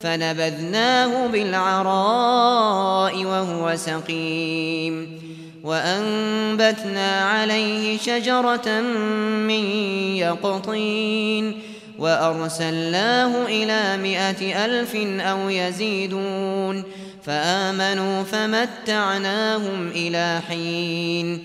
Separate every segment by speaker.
Speaker 1: فنبذناه بالعراء وهو سقيم. وأنبتنا عليه شجرة من يقطين. وأرسلناه إلى مئة ألف أو يزيدون. فآمنوا فمتعناهم إلى حين.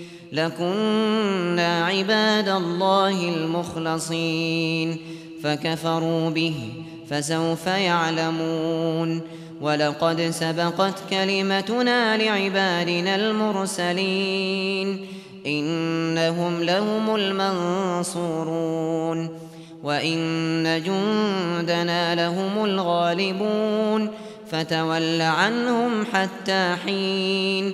Speaker 1: لكنا عباد الله المخلصين. فكفروا به فسوف يعلمون. ولقد سبقت كلمتنا لعبادنا المرسلين. إنهم لهم المنصورون. وإن جندنا لهم الغالبون. فتول عنهم حتى حين.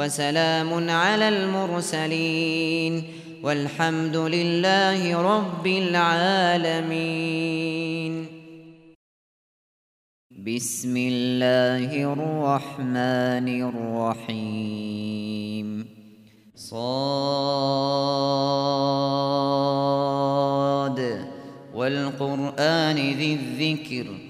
Speaker 1: وسلام على المرسلين والحمد لله رب العالمين. بسم الله الرحمن الرحيم. صاد والقرآن ذي الذكر.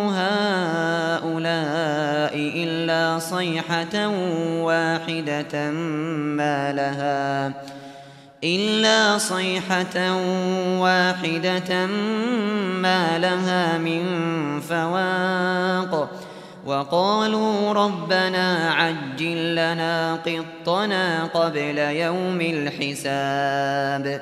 Speaker 1: إلا صيحة واحدة ما لها إلا صيحة واحدة ما لها من فواق وقالوا ربنا عجل لنا قطنا قبل يوم الحساب